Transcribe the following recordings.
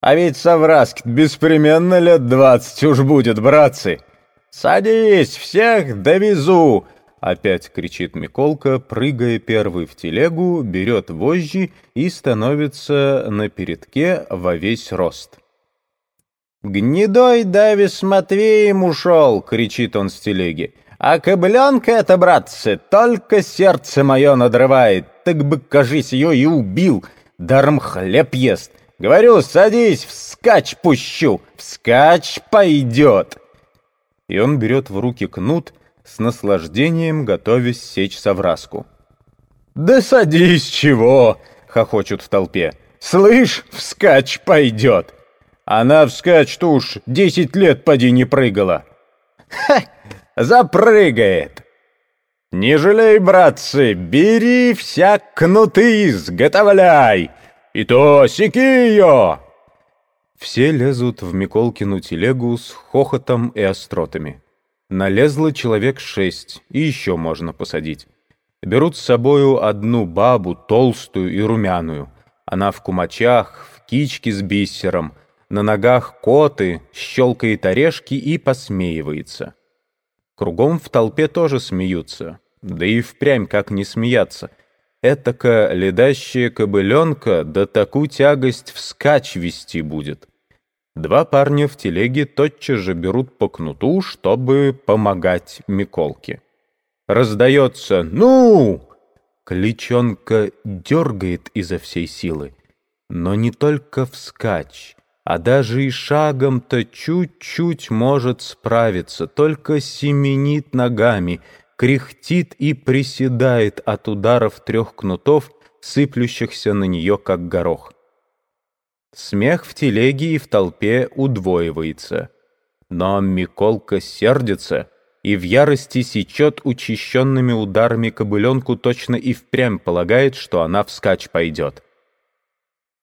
А ведь совраски беспременно лет двадцать уж будет, братцы. Садись, всех довезу!» Опять кричит Миколка, прыгая первый в телегу, берет вожжи и становится на передке во весь рост. «Гнедой Давис с Матвеем ушел!» — кричит он с телеги. «А кобыленка это, братцы, только сердце мое надрывает. Так бы, кажись, ее и убил. Даром хлеб ест. Говорю, садись, вскачь пущу, вскачь пойдет!» И он берет в руки кнут — с наслаждением готовясь сечь совраску. «Да садись, чего!» — хохочут в толпе. «Слышь, вскачь пойдет!» Она вскачь-то уж десять лет поди не прыгала. «Ха! Запрыгает!» «Не жалей, братцы, бери вся кнуты, изготовляй! И то секи ее!» Все лезут в Миколкину телегу с хохотом и остротами. Налезло человек шесть, и еще можно посадить. Берут с собою одну бабу, толстую и румяную. Она в кумачах, в кичке с бисером, на ногах коты, щелкает орешки и посмеивается. Кругом в толпе тоже смеются. Да и впрямь как не смеяться. Этака ледащая кобыленка да такую тягость вскачь вести будет. Два парня в телеге тотчас же берут по кнуту, чтобы помогать Миколке. Раздается «Ну!» Кличонка дергает изо всей силы. Но не только вскачь, а даже и шагом-то чуть-чуть может справиться, только семенит ногами, кряхтит и приседает от ударов трех кнутов, сыплющихся на нее, как горох. Смех в телеге и в толпе удвоивается. Но Миколка сердится и в ярости сечет учащенными ударами кобыленку точно и впрямь полагает, что она вскачь пойдет.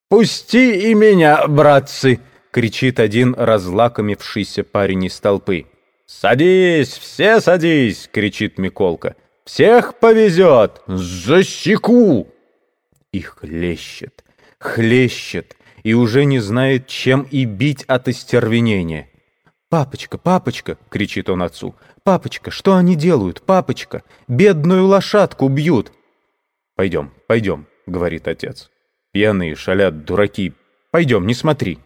«Пусти и меня, братцы!» — кричит один разлакомившийся парень из толпы. «Садись, все садись!» — кричит Миколка. «Всех повезет! Засеку!» И хлещет, хлещет, и уже не знает, чем и бить от истервенения. «Папочка, папочка!» — кричит он отцу. «Папочка, что они делают? Папочка! Бедную лошадку бьют!» «Пойдем, пойдем», — говорит отец. «Пьяные шалят, дураки. Пойдем, не смотри».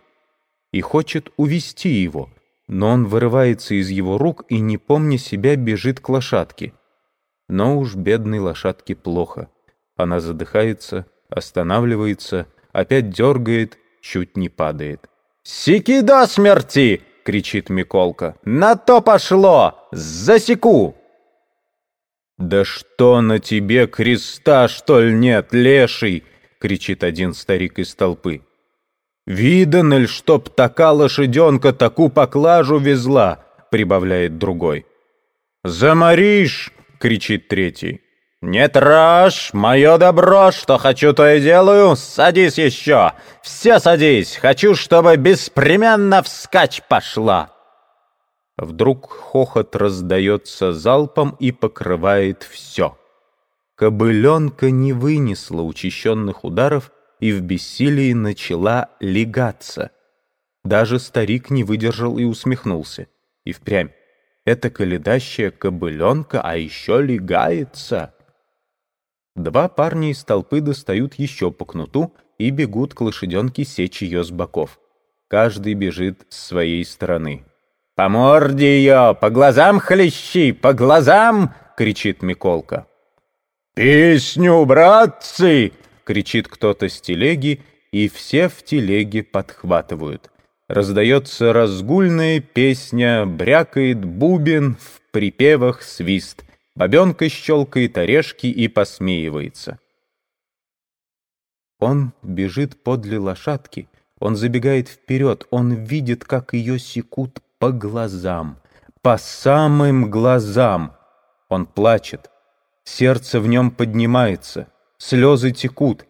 И хочет увести его, но он вырывается из его рук и, не помня себя, бежит к лошадке. Но уж бедной лошадке плохо. Она задыхается, останавливается, опять дергает чуть не падает. «Сики до смерти!» — кричит Миколка. «На то пошло! Засеку!» «Да что на тебе, креста, что ли, нет, леший?» — кричит один старик из толпы. «Видано ль, чтоб така лошаденка таку поклажу везла?» — прибавляет другой. «Заморишь!» — кричит третий. «Не трожь! Мое добро! Что хочу, то и делаю! Садись еще! Все садись! Хочу, чтобы беспременно вскачь пошла!» Вдруг хохот раздается залпом и покрывает все. Кобыленка не вынесла учащенных ударов и в бессилии начала легаться. Даже старик не выдержал и усмехнулся. И впрямь. Это каледащая кобыленка, а еще легается. Два парня из толпы достают еще по кнуту и бегут к лошаденке сечь ее с боков. Каждый бежит с своей стороны. «По морде ее! По глазам хлещи! По глазам!» — кричит Миколка. «Песню, братцы!» — кричит кто-то с телеги, и все в телеге подхватывают. Раздается разгульная песня, брякает бубен, в припевах свист — Бабенка щелкает орешки и посмеивается. Он бежит подле лошадки, он забегает вперед, он видит, как ее секут по глазам, по самым глазам. Он плачет, сердце в нем поднимается, слезы текут.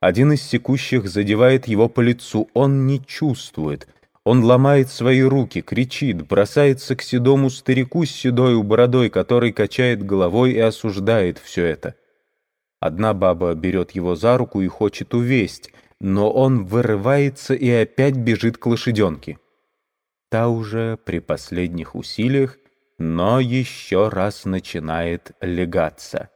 Один из секущих задевает его по лицу, он не чувствует, он ломает свои руки, кричит, бросается к седому старику с седой бородой, который качает головой и осуждает все это. Одна баба берет его за руку и хочет увесть, но он вырывается и опять бежит к лошаденке. Та уже при последних усилиях, но еще раз начинает легаться.